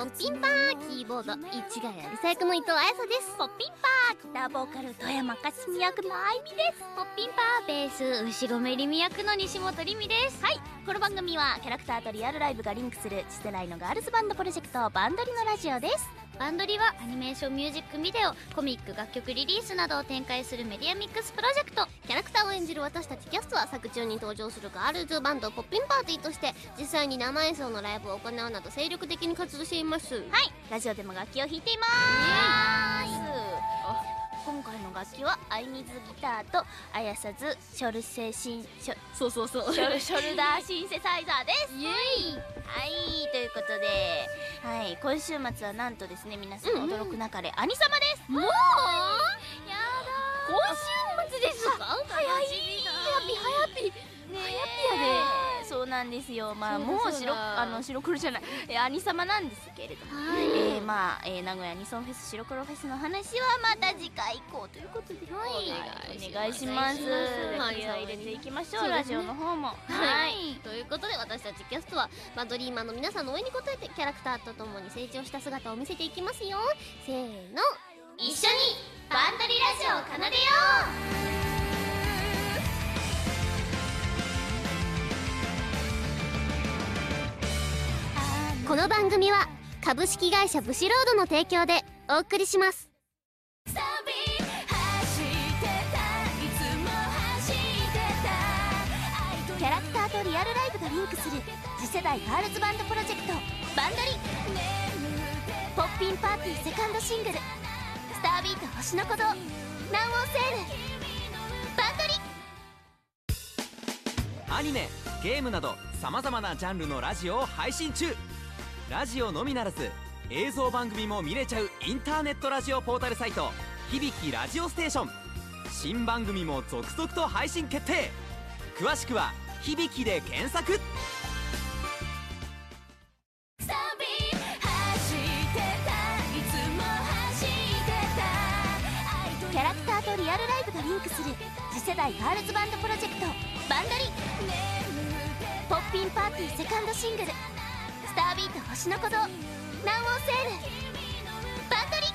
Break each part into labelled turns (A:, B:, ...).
A: ポッピンパーキーボード。市ヶ谷リサイクの伊藤彩沙です。
B: ポッピンパーギターボーカル富山かすみ役のあいみです。
C: ポッピンパーベース牛込りみ役の西本りみです。
B: はい。この番組はキャラクターとリアルライブがリンクする次世代のガールズバンドプロジェクトバンドリのラジオです
C: バンドリはアニメーションミュージックビデオコミック楽曲リリースなどを展開するメディアミックスプロジェクト。
A: キャラクターを演じる私たちキャストは作中に登場するガールズバンドポッピンパーティーとして実際に生演奏のライブを行うなど精力的に活動しています。
B: はい。ラジオでも楽器を弾いています今回の楽器はアイミズギターとあやさずショルセシンショ
A: そうそうそう。
B: ショル ショルダーシンセサイザーです。
C: イエイ。
B: はいということではい今週末はなんとですね皆さん驚く中で兄様です、
A: もう？
C: やだ
A: 今週末ですか？
B: 早い
A: ハヤピハヤピ
B: ねえそうなんですよ。まあもう白あの白黒じゃない。え兄様なんですけれども。
A: はい。
B: えー、まあ、えー、名古屋ニソンフェス白黒フェスの話はまた次回以降ということで、
A: はい。
B: お願いします。
A: お願い。します
B: 気合い入れていきましょう、
A: ね。
B: ラジオの方も。
A: はい。ということで私たちキャストはバンドリーマンの皆さんの応援に応えてキャラクターとともに成長した姿を見せてい。きますよせーの一緒にバンドリラジオを奏でようこの番組は株式会社ブシロードの提供でお送りします。
B: キャラクターとリアルライブがリンクする次世代ガールズバンドプロジェクトバンドリ。ポッピンパーティーセカンドシングル「スタービート星の鼓動」「南欧セール」バンドリ。
D: アニメゲームなどさまざまなジャンルのラジオを配信中。ラジオのみならず映像番組も見れちゃうインターネットラジオポータルサイト「響きラジオステーション」新番組も続々と配信決定。詳しくは「響き」で検索。
B: キャラクターとリアルライブがリンクする次世代ガールズバンドプロジェクトバンドリ。ポッピンパーティーセカンドシングル「スタービート星の鼓動」「南欧セール」バンドリ。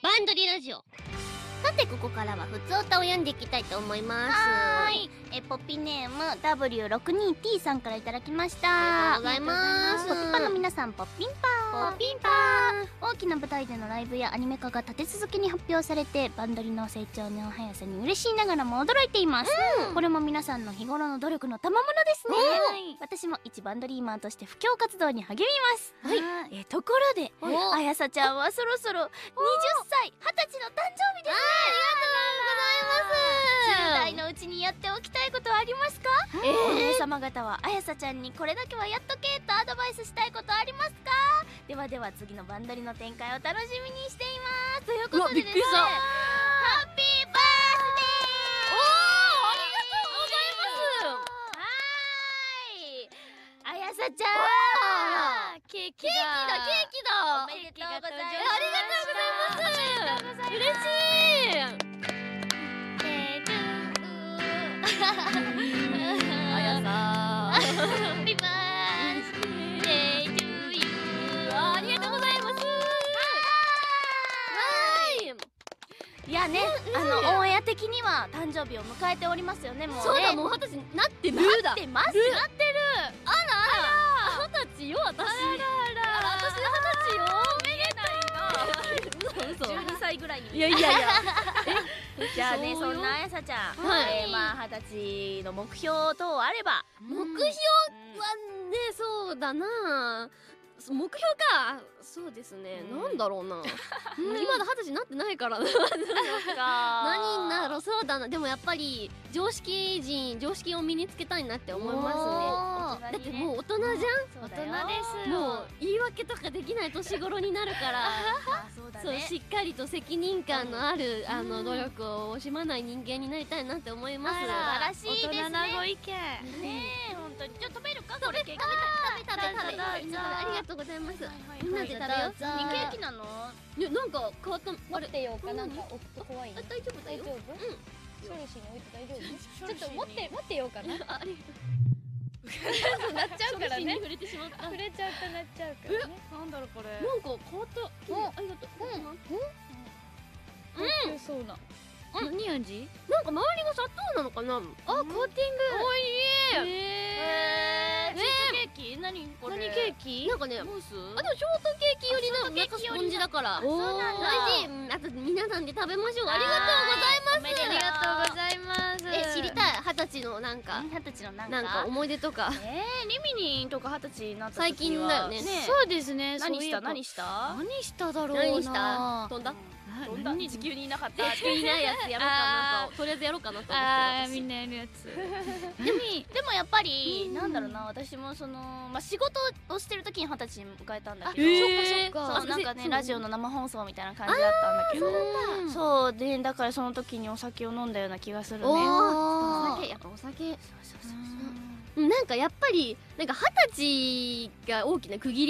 A: バンドリラジオ。さてここからは普通歌を読んでいきたいと思います。
B: はーい。えポッピンネーム W62T さんからいただきました。
A: ありがとうございます。
B: ポッピンパの皆さんポッピンパー
A: ポッピン。パ
B: 大きな舞台でのライブやアニメ化が立て続けに発表されてバンドリの成長の速さに嬉しいながらも驚いています、これも皆さんの日頃の努力の賜物ですね、私も一バンドリーマンとして布教活動に励みます。
C: はい。
B: えところで
A: お
B: あやさちゃんはそろそろ20歳20歳の誕生日ですね10代のうちにやっておきたいことはあります。か、お姉様方はあやさちゃんにこれだけはやっとけとアドバイスしたいことありますか？ではでは次のバンドリの展開を楽しみにしています。ということでですね。ハッピーバースデー。おーありがとうございます。はー。い。あやさちゃん
C: ケーキ
B: だ。ケーキだ。
C: おめでとうございます。
B: ありがとうございます。嬉しい。あやさビバースデートゥーユー。ありがとうございます。い。やね、あのオンエア的には誕生日を迎えておりますよねもうね。
A: そうだもう二十歳。になってる
B: なってます。なってる。あら
A: 歳よ私
B: あらあら私二十歳よ。めでたいな。
A: 嘘
B: 12歳ぐらいに。
A: いやいやいや。
B: じゃあね
A: そ
B: んなあやさちゃん、
A: はい。
B: えーまあ二十歳の目標等あれば。
A: 目標はねそうだな。目標かそうですね、
B: うん。
A: なんだろうな。今だ二十歳になってないから。な何
B: 何
A: だろうそうだな。でもやっぱり常識人常識を身につけたいなって思いますね。だってもう大人じゃん？
B: 大
C: 大人です
A: もう言い訳とかできない年頃になるから。そうしっかりと責任感のあるあの努力を惜しまない人間になりたいなって思います。
B: 素晴らしいですね。
C: 大人なご意見。
B: ねえ本当に。じゃあ食べるか？これケーキ。
A: 食べ食べ食べ食べ
B: どうぞ
A: みんなでありがとうございます。みんなで食べよう。
B: ねケーキなの？
A: いやなんか変わったあれ？
E: 持ってようか
A: うん
E: なんか置くと怖い
A: あ
E: ね
A: 大丈夫だよ。
E: 大丈夫？ショルシーに置いて大丈夫？ちょっと持って持ってようかな。
A: あ
C: なっちゃうからね。
A: 触れてしまった。
C: 触れちゃうとなっちゃうからね。
B: なんだろうこれ。
A: なんか変わった。ありがとう。
C: うん。そうな。何味？
A: なんか周りが砂糖なのかな？
C: あコーティング。おいしい
B: 何これ？
C: 何ケーキ？
A: なんかね
B: ムース？
A: あでもショートケーキよりなんかスポンジだから。
C: おー
A: 大事うんあと皆さんで食べましょう。ありがとうございます。
B: あ
C: ありがとうございます。
A: え知りたい？二十歳のなんか。
B: 二十歳のなんか？
A: なんか思い出とか。
B: えー、リミニンとか二十歳になった
A: 最近だよね。
C: そうですね。
B: 何した？何した？
C: 何しただろうな。
A: 何した？飛んだ？
C: な
B: どんな
C: 何
B: 地球にいなかった？
A: 地球にいないやつやろうかなと。とりあえずやろうかなと思って私
C: あーみんなやるやつ。
B: でも でもやっぱりなんだろうな私もそのまあ仕事をしてる時に二十歳に迎えたんだけど。
C: へー。
B: そう
A: あ
B: なんかね
A: そう
B: ラジオの生放送みたいな感じだったんだけど。
C: うん
B: そうでだからその時にお酒を飲んだような気がするね。
A: お酒やっぱお酒。うん。なんかやっぱりなんか二十歳が大きな区切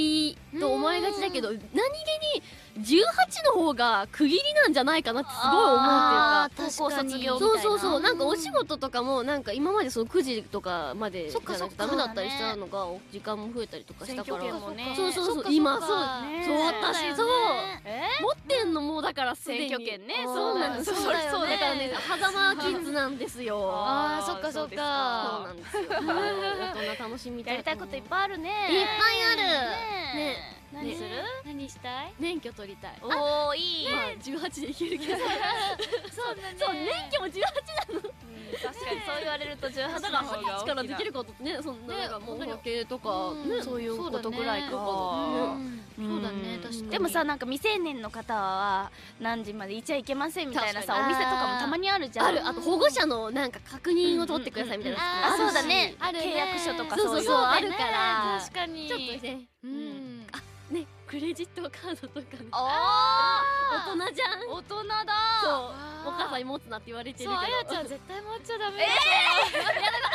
A: りと思いがちだけど何気に18の方が区切りなんじゃないかなってすごい思うっていうか
B: 高校卒業みたいな。
A: そうそうそう。なんかお仕事とかもなんか今までその9時とかまでじ
B: そっか。
A: ゃないとダメだったりしたのが時間も増えたりとかしたから。そうそうそう。今そう
C: そ
A: う私
B: ね
A: そう
B: え
A: 持ってんのもうだからすでに。
B: 選挙権ね。
A: そうなんです。
B: そうだ
A: からね狭間キッズなんですよ。
C: あーそっかそっか。
A: そうなんですよ。大人楽しみたい
B: やりたいこといっぱいあるね。
A: いっぱいある。
B: ね
A: ね
B: 何する？
C: 何したい？
A: 免許取りたい。
B: おおいい。
A: まあ18でいけるけど。
C: そうだね。
A: そう免許も18
B: 確かに。そう言われると18
A: だから二十歳からでき
B: る
A: ることね。そんなもう
C: 本当に
A: 保険とか
B: そういうことぐらいか。
C: うん。そうだね確かに。
B: でもさなんか未成年の方は何時までいちゃいけませんみたいなさお店とかもたまにあるじゃん。
A: ある。あと保護者のなんか確認を取ってくださいみたいな
B: あそうだね
C: あるね。
B: 契約書とか
A: そうそうある
C: ね
A: から。
C: 確かに。
A: ちょっとね。
C: うん。
A: ねクレジットカードとかね。
B: あ
A: 大人じゃん。
B: ー大人だ。
A: そう。
C: あー
A: お母さんに持つなって言われてるけど。
C: そうあやちゃん絶対持っちゃダメ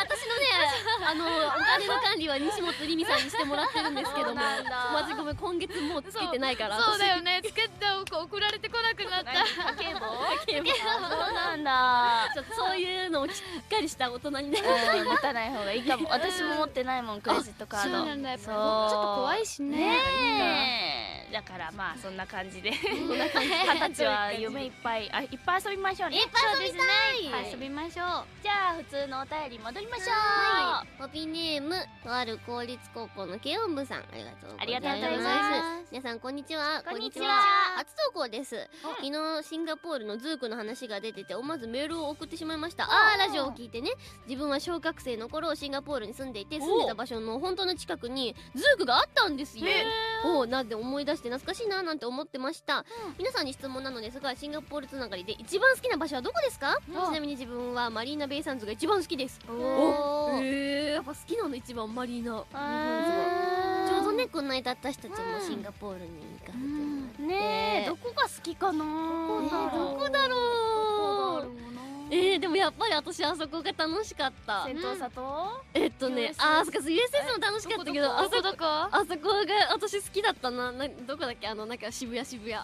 A: 私のね あのお金の管理は西本りみさんにしてもらってるんですけども。マジごめん今月もうつけてないから。
C: そうだよね。つけて送られてこなくなった。
B: 家計簿？
A: 私家
B: そうなんだ
A: ちょっとそういうのをしっかりした大人にな
B: 持たない方がいいかも。私も持ってないもんクレジットカード。
C: そうなんだ。やっぱちょっと怖いしね。
B: ねえだからまあそんな感じで。二十歳は夢いっぱい。あいっぱい遊びましょうね。
A: いっぱい遊びたい。
B: はい
C: 遊びましょう。
B: じゃあ普通のお便り戻りましょう。
A: はい。ポピーネームとある公立高校の軽音部さんありがとうございます。
B: ありがとうございます。
A: 皆さんこんにちは。
B: こんにちは。
A: 初投稿です。昨日シンガポールのズークの話が出てて思わずメールを送ってしまいました。あーラジオを聞いてね。自分は小学生の頃シンガポールに住んでいて住んでた場所の本当の近くにズークがあったんですよ。おうなんで思い出して懐かしいななんて思ってました、皆さんに質問なのですがシンガポールつながりで一番好きな場所はどこですか、ちなみに自分はマリーナベイサンズが一番好きです。
B: おー。
A: えー、やっぱ好きなの一番マリーナ。ちょうどねこの間私たちもシンガポールに行かせてもらって、
B: ねえどこが好きかな？
A: えーどこだろう？えー、でもやっぱり私あそこが楽しかった。
B: 戦闘里
A: えっとねあーそっか USS も楽しかった。けどあそこあそこが私好きだったな。などこだっけ？あのなんか渋谷渋谷。
B: オー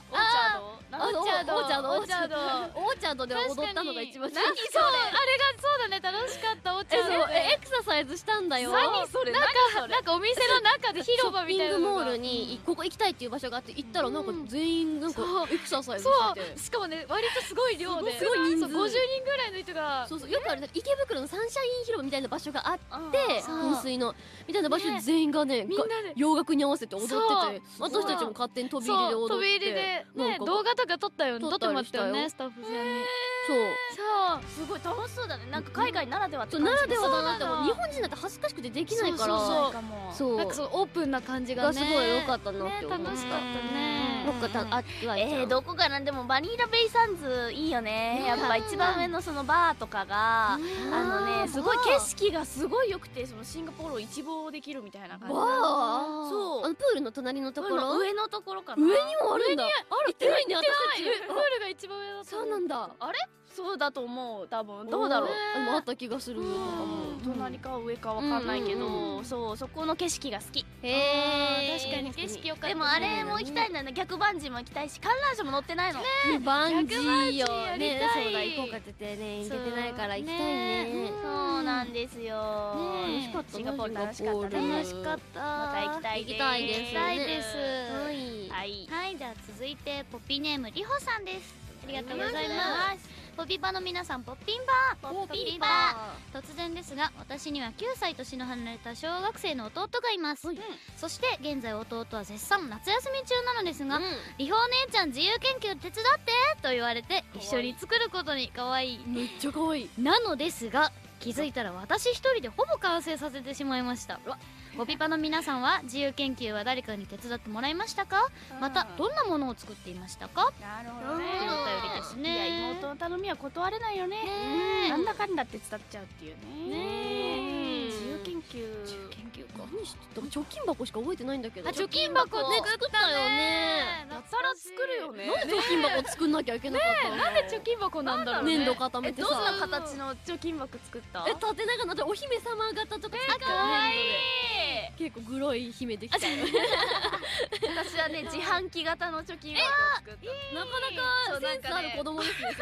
B: チャード？
C: オーチャード？
A: オーチャード？
C: オーチャード？
A: オーチャードで踊ったのが一番好き
C: 何それあれがそうだね。楽しかった。お茶
A: えそうえエクササイズしたんだよ。
B: 何それ？何それ？
C: なんかお店の中で広場みたいな
A: ショッピングモールにここ行きたいっていう場所があって行ったらなんか全員なんかエクササイズ
C: そ
A: してて。
C: う。しかもね割とすごい量で。す
A: ごい人数。
C: そう50人ぐらいの人が。
A: そうそうよくある池袋のサンシャイン広場みたいな場所があって噴水のみたいな場所で全員がね
C: みんなで。
A: 洋楽に合わせて踊ってて私たちも勝手に飛び入りで踊って
C: 飛び入りでね
A: なんか
C: 動画とか撮ったよ
A: 撮っ
C: 撮ってもらったよ。
A: りしたよ
C: ねスタッフさんに。
A: そう。
C: そう。
B: すごい楽しそうだね。なんか海外ならではって
A: そうならではだなって日本人だって恥ずかしくてできないから。
C: そうそうそう。
B: かも
A: そう
C: なんかそうオープンな感じがね。
A: がすごい良かったなって
C: ね
A: 思う。
C: 楽しかったね
A: どっかたあ
B: えー、どこかなでもバニラベイサンズいいよね。やっぱ一番上のそのバーとかがあのねすごい景色がすごい良くてそのシンガポールを一望できるみたいな感じそう。
A: あのプールの隣のところ？
B: 上のところかな。
A: 上にもあるんだ。行ってない。ね私たち
C: プールが一番上だ
A: そうなんだ。
B: あれ？
E: そうだと思う多分。どうだろう。
A: あでもあった気がする
E: 隣か上かわかんないけどそうそこの景色が好き。
A: へえ
C: 確かに。景色良かった
E: でもあれも行きたいんだよね。逆バンジーも行きたいし観覧車も乗ってないの。
A: バンジーよねそうだ行こうかって言ってね行けてないから行きたい
C: ね。
A: ね
E: そうなんですよ。
C: ね
A: 楽しかった。
E: シンガポール楽しかった
C: 楽しかった。
E: また行きたいです。
A: 行きたいです。はい。
E: はい。
C: はいじゃあ続いてポッピーネームりほさんですありがとうございます。ポピパの皆さんポッピンバー。
E: ポッピンバ
C: ー。突然ですが私には9歳年の離れた小学生の弟がいます、そして現在弟は絶賛夏休み中なのですが、りほお姉ちゃん自由研究手伝ってと言われて一緒に作ることに可愛い。
A: めっちゃ可愛い。
C: なのですが気づいたら私一人でほぼ完成させてしまいましたポピパの皆さんは自由研究は誰かに手伝ってもらいましたか？またどんなものを作っていましたか？
E: なるほど。ね
C: りですね。
E: いや妹の頼みは断れないよね。
C: ねえ。
E: なんだかんだって伝っちゃうっていうね。
C: ね
E: 究
C: 研究か。
A: 何してた貯金箱しか覚えてないんだけど。
C: あ貯金箱
A: ね作ったよね。
E: やたら作るよね
A: なんで貯金箱作んなきゃいけなかったの？
C: なんで貯金箱なんだろうね。
A: 粘土固めて
E: えどんな
A: さ
E: 形の貯金箱作った？
A: え縦長のお姫様型とか作った
E: かわいい。
A: 結構グロい姫できたよ
E: 私はね自販機型の貯金箱を作った。
A: なかなかセンスある子供ですね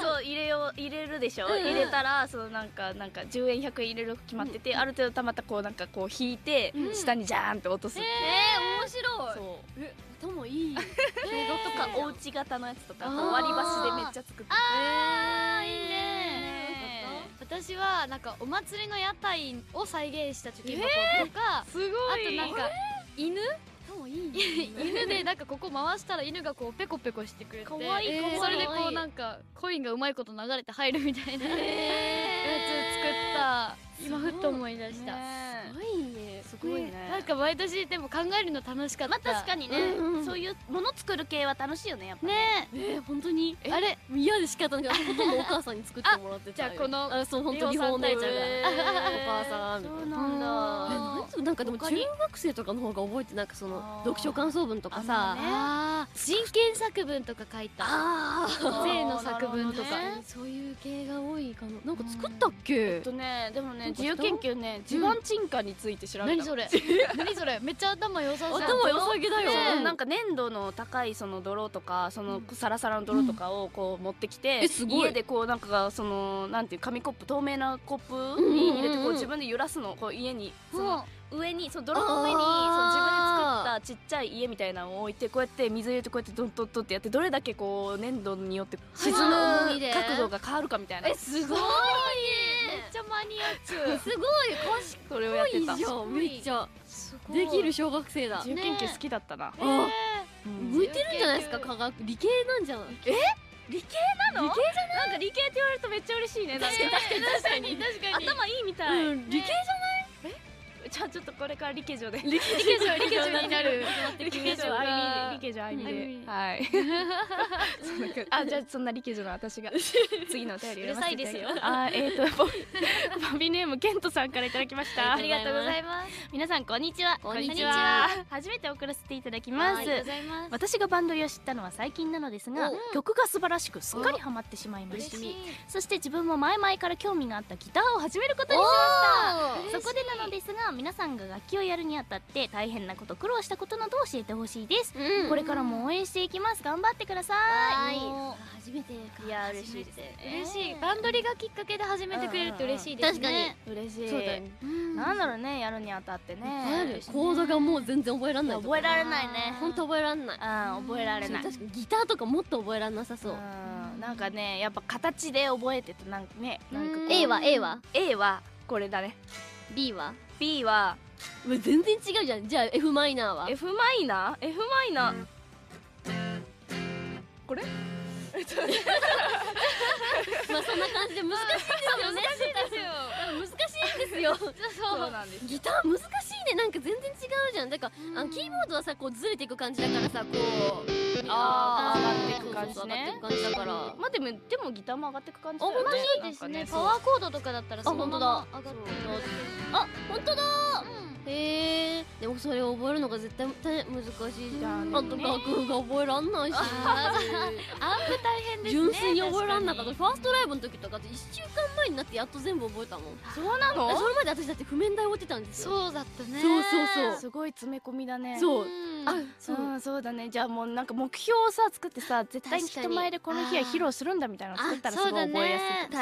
A: そ
E: う入れよう入れるでしょ、入れたらそのなんかなんか10円100円入れる決まってて、ある程度たまったこうなんかこう引いて、
A: うん。
E: 下にジャーンって落とす、
A: えー、面白い。
E: そう。
A: え頭いい。
E: とかおうち型のやつとか割り箸でめっちゃ作って。
C: あーいいね。
E: ね
C: 私はなんかお祭りの屋台を再現した。貯金箱とか、
E: すごい。
C: あとなんか犬？
A: 頭いい
C: 犬でなんかここ回したら犬がこうペコペコしてくれて
E: かわいい
A: かわいい。
C: それでこうなんかコインがうまいこと流れて入るみたいなやつ作った今ふっと思い出した、
E: ね
A: すごい
E: ごいね。
C: なんか毎年でも考えるの楽しかった。
E: まあ確かにね、
A: うんうん。
E: そういうもの作る系は楽しいよねやっぱね。
C: ね。
A: えー、本当に？
C: あれ？
A: 嫌で仕方ないけどほとんどお母さんに作ってもらってたよ
C: じゃあこの
A: あそう本当にお姉ちゃんが。お母さん。みたいな
E: そうなんだ。
A: なんかでも中学生とかの方が覚えてなんかその読書感想文とか
E: あ
A: さ
E: ね
C: あー真剣作文とか書いた。性の作文とか、
A: そういう系が多いかな。なんか作ったっけ？
E: えっとねでもね自由研究ね地盤沈下について調べた
C: それ。何それ。めっちゃ頭良さそう。
A: 頭良さげだよ。
E: そうなんか粘土の高いその泥とかそのサラサラの泥とかをこう持ってきて、
A: えすごい。
E: 家でこうなんかそのなんていう紙コップ透明なコップに入れてこ
A: う
E: 自分で揺らすの。こう家にそ
C: も
E: の上にその泥の上にその自分で作ったちっちゃい家みたいなのを置いてこうやって水入れてこうやってドンドンドンってやってどれだけこう粘土によって沈む角度が変わるかみたいな。
A: えすごい
C: ちゃマニアック。
A: すごい
E: それをやってた
A: 賢い。じゃんめっちゃ。できる小学生だ。
E: 自由研究好きだったな、
C: えー。
E: うん。
A: 向いてるんじゃないですか科学。理系なんじゃない？
E: 理系なの？理系？じゃないなんか理系って言われるとめっちゃ嬉しいね。確かに確かに
C: 確かに。確かに。
E: 頭いいみたい、
A: うん。理系
E: じゃあちょっとこれから理系女で。
C: 理系女理系女になる。
E: 理系女あいみで理系女あいみで。はい。そんなあじゃあそんな理系女の私が 次のお便り読ませていただきます。
C: うる
E: あえっ、と ボボビネームケントさんからいただきました。
A: あ
C: ありがとうございます。
E: 皆さんこんにちは。
A: こんにち
C: は。
E: 初めて送らせていただきます。
C: ありがとうございます。
E: 私がバンドリを知ったのは最近なのですが
A: お
E: 曲が素晴らしくすっかりハマってしまいました。そして自分も前々から興味があったギターを始めることにしました。そこでなのですが皆さんが楽器をやるにあたって大変なこと苦労したことなどを教えてほしいです、
A: うん。
E: これからも応援していきます。頑張ってくださ
A: はい。
E: い。
A: 初めてか。
E: いや嬉しいです。ね
C: 嬉しい。バンドリがきっかけで始めてくれるって嬉しいですね。
E: 嬉しい。
A: そうだよね
E: なんだろうねやるにあたって
A: あ
E: ね
A: るコードがもう全然覚えらんない
E: 覚えられないね
A: ほんと覚えらんない。
E: あ覚えられない。
A: 確かにギターとかもっと覚えらんなさそう。
E: うん。なんかねやっぱ形で覚えててなんかねなんか
A: A は A は
E: ？A はこれだね
A: B は
E: ？B は？
A: うわ全然違うじゃん。じゃあ F マイナーは
E: ？F マイナー？F マイナー？これ？
A: まあそんな感じで難しいんですよね。難しいですよ。難しいんですよ。
E: そう。なんです。
A: ギター難しいね。なんか全然違うじゃん。だからあのキーボードはさこうずれていく感じだからさこう
E: あー
A: ー
E: 上がっていく感じね。
A: 上がっていく感じだから。
E: まあでもでもギターも上がっていく感じだよね。
C: 同じですね。パワーコードとかだったらそのまま上がってる
A: あ本当だ。
F: へえでもそれを覚えるのが絶対大難しいじゃん。
B: うん。
F: あと楽譜が覚えらんないし。
C: アンプ大変ですね。
F: 純粋に覚えらんなかった。
C: 確
F: ファーストライブの時とかって1週間前になってやっと全部覚えたもん。
B: そうなの？
F: それまで私だって譜面台置いてたんですよ。
C: そうだったね。
F: そうそうそう。
B: すごい詰め込みだね。
F: そう。
C: うん
F: あそう。
B: うんそうだね。じゃあもうなんか目標をさ作ってさ絶対に人前でこの日は披露するんだみたいなの作ったらすごい覚えや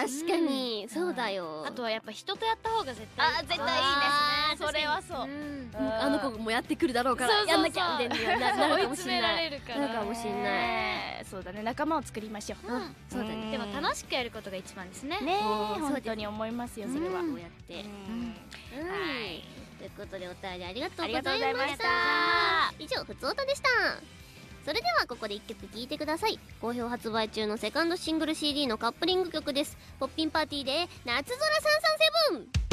B: すい
F: 確かに。そうだよ。
C: あとはやっぱ人とやった方が絶対
B: あ絶対いいですね。それはそう。
F: あの子もやってくるだろうから。やんなきゃみたいにななるかもしれない。
C: るか
F: なるかもしれない。
B: ねそうだね。仲間を作りましょう。
C: うん。
F: そうだね。
C: でも楽しくやることが一番ですね。
B: ね本当に思いますよそれは。
F: こうやって。
B: うん。
F: はいということでお便りありがとう
B: ありがとう
F: ございまし
B: た。
F: た以上ふつおたでした。それではここで一曲聴いてください。好評発売中のセカンドシングル CD のカップリング曲です。ポッピンパーティーで夏空337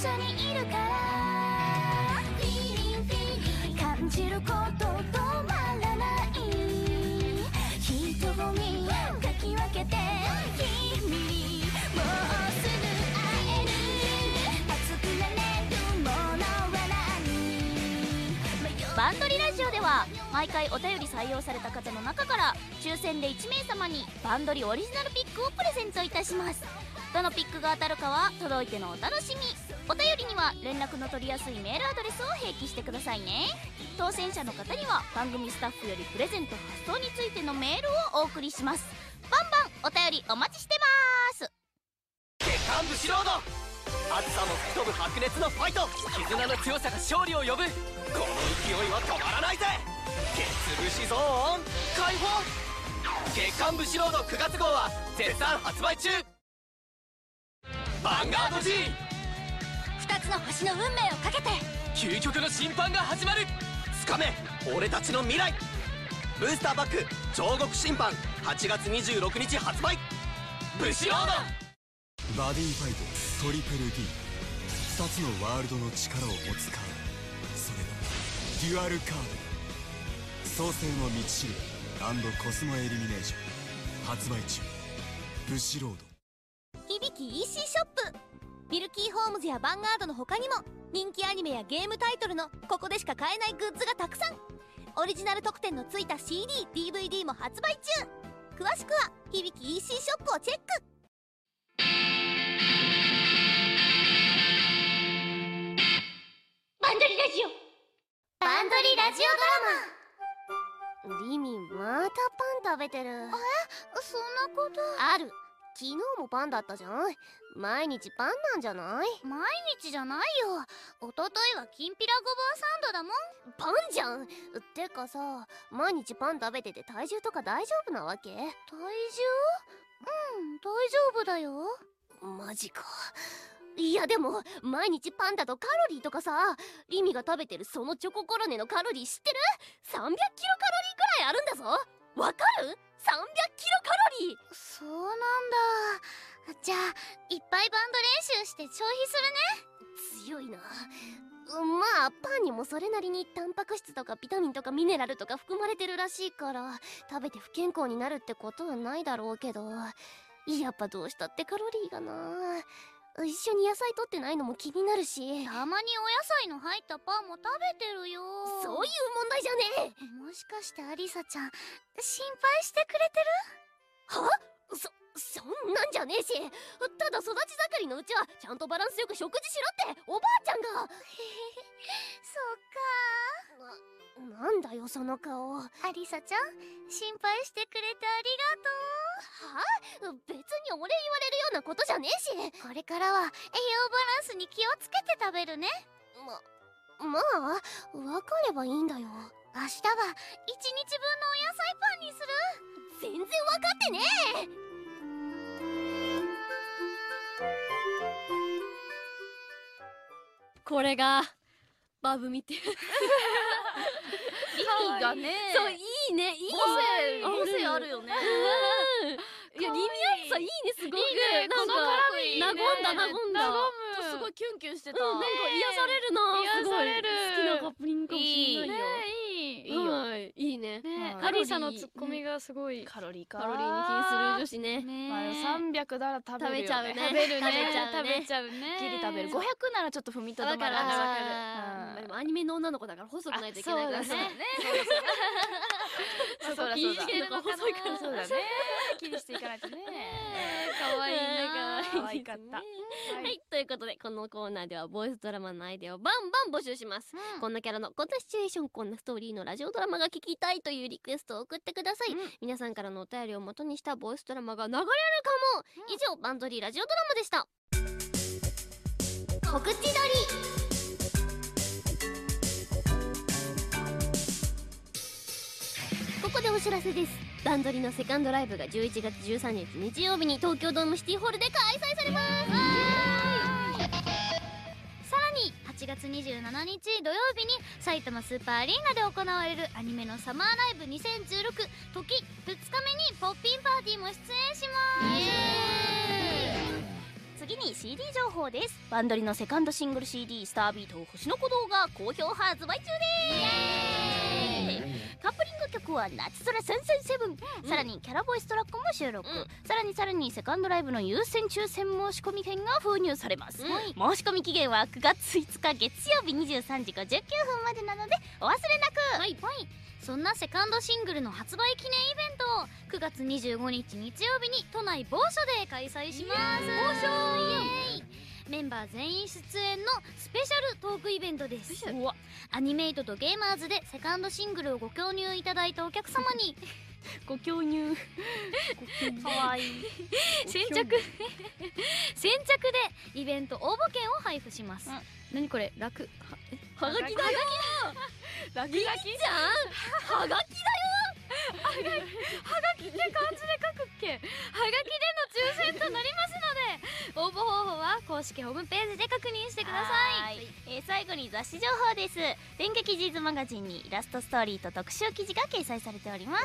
G: 緒にいるから感じること止まらない瞳かき分けて君にもうすぐ会える熱くなれるものは何
B: バンドリラジオでは毎回お便り採用された方の中から抽選で1名様にバンドリオリジナルピックをプレゼントいたします。どのピックが当たるかは届いてのお楽しみ。お便りには連絡の取りやすいメールアドレスを併記してくださいね。当選者の方には番組スタッフよりプレゼント発送についてのメールをお送りします。バンバンお便りお待ちしてます。
H: 血管武士ロード。暑さも吹き飛ぶ白熱のファイト。絆の強さが勝利を呼ぶ。この勢いは止まらないぜ。月節ゾーン開放。月刊ブシロード9月号は絶賛発売中。ヴァンガード G
I: の星の運命をかけて。
H: 究極の審判が始まる。つかめ俺たちの未来。ブースターバック超極審判。8月26日発売。ブシロード。
J: バディファイトトリプル D2 つのワールドの力を持つカードそれがデュアルカード。創世の道しるべ。コスモエリミネーション。発売中。ブシロード。
I: 響き EC ショップミルキーホームズやヴァンガードの他にも人気アニメやゲームタイトルのここでしか買えないグッズがたくさん。オリジナル特典のついた CDDVD も発売中。詳しくは響き EC ショップをチェック。
A: バンドリラジオ。
I: バンドリラジ
A: リミまたパン食べてる。
I: オそんなこと。
A: ある昨日もパンだったじゃん。毎日パンなんじゃない？
I: 毎日じゃないよ。一昨日はきんぴらごぼうサンドだもん。
A: パンじゃん？てかさ毎日パン食べてて体重とか大丈夫なわけ？
I: 体重？うん大丈夫だよ。
A: マジか。いやでも毎日パンだとカロリーとかさリミが食べてるそのチョココロネのカロリー知ってる ?300 キロカロリーくらいあるんだぞ。わかる？?300 キロカロリー
I: そうなんだ。じゃあいっぱいバンド練習して消費するね。
A: 強いな。まあパンにもそれなりにタンパク質とかビタミンとかミネラルとか含まれてるらしいから食べて不健康になるってことはないだろうけど。やっぱどうしたってカロリーがな。一緒に野菜取ってないのも気になるし。た
I: まにお野菜の入ったパンも食べてるよ。
A: そういう問題じゃね。え
I: もしかしてアリサちゃん心配してくれてる？
A: は？そそんなんじゃねえし。ただ育ち盛りのうちはちゃんとバランスよく食事しろっておばあちゃんが。
I: そっ
A: ななんだよその顔。は
I: かアリサちゃん心配してくれてありがと
A: 別にお礼言われるようなことじゃねえし。
I: うこれからは栄養バランスに気をつけて食べるね。
A: ままあ分かればいいんだよ。
I: 明日は一日分のお野菜パンにする。
A: 全然分かってね
B: これがバブ見てる。
K: 意味がね。
B: そういいね。いい
K: 個性あるよね。
B: いやリミアンさんいいねすごく。
K: いいね
B: なんか和んだ和んだ。すごい
K: キュンキュンしてた。
B: うんなんか癒されるなすごい。好きなカップリングかもしれないよ。
K: ねい
B: はいいいね。
K: ね
B: はい。
K: アリサのツッコミがすごい。
B: カロリーカロリーに気にする女子ね。
K: ね。
E: まあでも300なら食べるよ、ね、
B: 食べちゃうね。
K: 食べるね。
B: 食べちゃうね。
E: ギリ食べる。500ならちょっと踏みとどまる
K: わかるわかる。
B: でもアニメの女の子だから細くないといけないから
E: あそうだね。
K: そう
E: そうだ。
B: 気にしてるのが細いから
E: そうだね。気にしていかないと ね。
K: 可愛いね
E: 可愛かった。
B: はい、ということでこのコーナーではボイスドラマのアイデアをバンバン募集します、こんなキャラのこんなシチュエーションこんなストーリーのラジオドラマが聞きたいというリクエストを送ってください、皆さんからのお便りを元にしたボイスドラマが流れるかも、以上バンドリーラジオドラマでした。告知撮りここでお知らせです。バンドリのセカンドライブが11月13日日曜日に東京ドームシティホールで開催されます。
K: さらに8月27日土曜日に埼玉スーパーアリーナで行われるアニメのサマーライブ2016時2日目にポッピンパーティーも出演します
B: 次に CD 情報です。バンドリのセカンドシングル CD「スタービート星の鼓動」が好評発売中です。カップリング曲は「夏空戦線セブン」さらにキャラボイストラックも収録、
A: うん。
B: さらにさらにセカンドライブの優先抽選申し込み券が封入されます、
A: うん。
B: 申し込み期限は9月5日月曜日23時59分までなのでお忘れなく。
A: はい。
K: そんなセカンドシングルの発売記念イベントを9月25日日曜日に都内某所で開催します。某所。イエーイメンバー全員出演のスペシャルトークイベントです。アニメイトとゲーマーズでセカンドシングルをご購入いただいたお客様に。
B: ご購入
E: かわいい。
K: 先着。先着でイベント応募券を配布します、何これ？楽。はえ？
B: はがきだ
K: はが
E: き
A: じゃん？はがき
C: はがきって漢字で書くっけ。はがきでの抽選となりますので応募方法は公式ホームページで確認してください。
B: はい。えー最後に雑誌情報です。電撃ジーズマガジンにイラストストーリーと特集記事が掲載されております。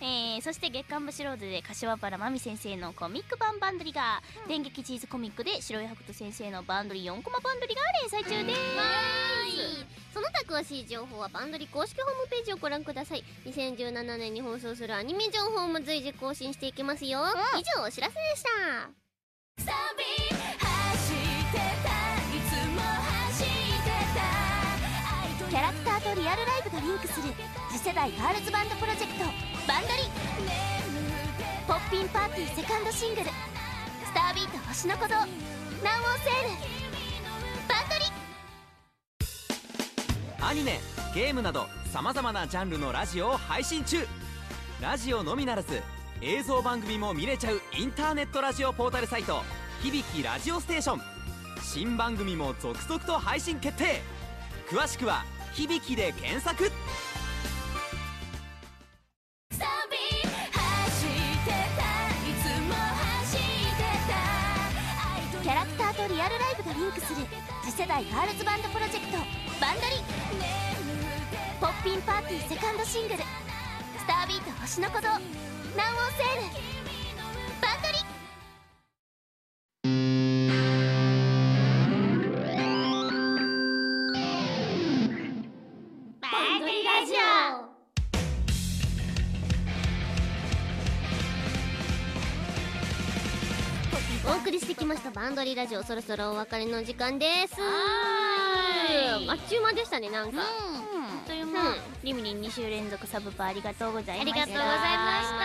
B: えーそして月刊ブシローズで柏原真美先生のコミック版バンドリが、電撃チーズコミックで白井白人先生のバンドリ4コマバンドリが連載中です
A: その他詳しい情報はバンドリ公式ホームページをご覧ください。2017年に放送するアニメ情報も随時更新していきますよ、以上お知らせでした。
F: キャラクターとリアルライブがリンクする次世代ガールズバンドプロジェクトバンドリ。ポッピンパーティーセカンドシングル「スタービート星の鼓動南欧セール」
D: アニメゲームなどさまざまなジャンルのラジオを配信中。ラジオのみならず映像番組も見れちゃうインターネットラジオポータルサイト「響きラジオステーション」新番組も続々と配信決定。詳しくは「響き」で検索。
F: キャラクターとリアルライブがリンクする次世代ガールズバンドプロジェクトバンドリポッピンパーティーセカンドシングル「スタービート星の鼓動。 now on sale」バンドリ
A: バンドリラジオ。お送りしてきましたバンドリラジオ。そろそろお別れの時間です。あっちゅう間でしたねなんか、
B: という間、リミリン2週連続サブパーありがとうございました。
C: ありがとうございました。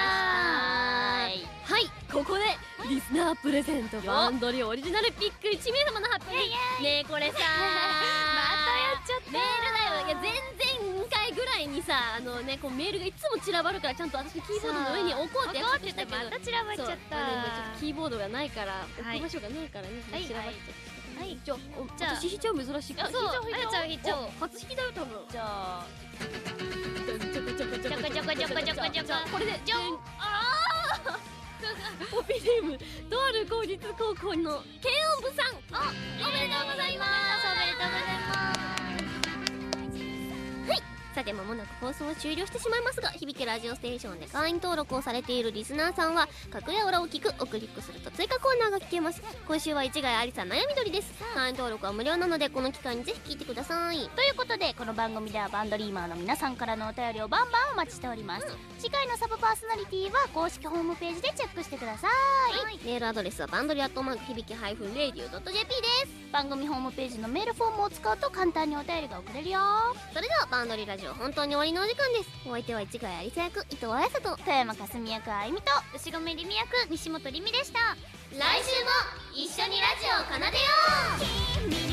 A: はい。ここでリスナープレゼントバンドリオリジナルピック1名様の発表ねえこれさ またやっちゃった。メールだよ。いや前々回ぐらいにさあのねこうメールがいつも散らばるからちゃんと私キーボードの上に置こうってやってたけど。
C: また散らばっちゃった
A: キーボードがないから置
C: はい
A: きましょうがないからね、
C: はい
A: 散らばっちゃって
C: はいはい。
A: じゃあ
C: じゃ
A: 私引ちゃう珍しいか
C: そうあちゃん引ちゃお
A: 初引きだよ多分。
B: じゃあ。
A: じゃかじゃかじ
C: ゃかじゃかじゃかこ
A: れでじゃんああポピネーム。とある公立高校の慶音部さん。おおめでとうございます。
C: おめでとうございます。
A: さて間もなく放送は終了してしまいますが響けラジオステーションで会員登録をされているリスナーさんは「かくやおらを聞く」をクリックすると追加コーナーが聞けます。今週は市ヶ谷ありさん悩みどりです。会員登録は無料なのでこの機会にぜひ聞いてください。
B: ということでこの番組ではバンドリーマーの皆さんからのお便りをバンバンお待ちしております、次回のサブパーソナリティは公式ホームページでチェックしてください。
A: メールアドレスはバンドリアットマーク響き -radio.jp です
B: 番組ホームページのメールフォームを使うと簡単にお便りが送れるよ。
A: それではバンドリラジオ本当に終わりのお時間です。お相手は市ヶ谷ありさ役伊藤彩と
B: 富山かすみ役あゆみと
C: 牛込りみ役西本りみでした。
A: 来週も一緒にラジオを奏でよう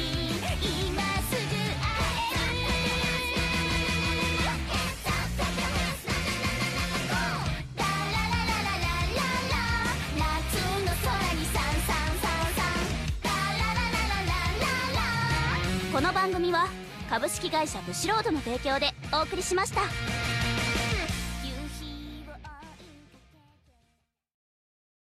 F: この番組は株式会社ブシロードの提供でお送りしました。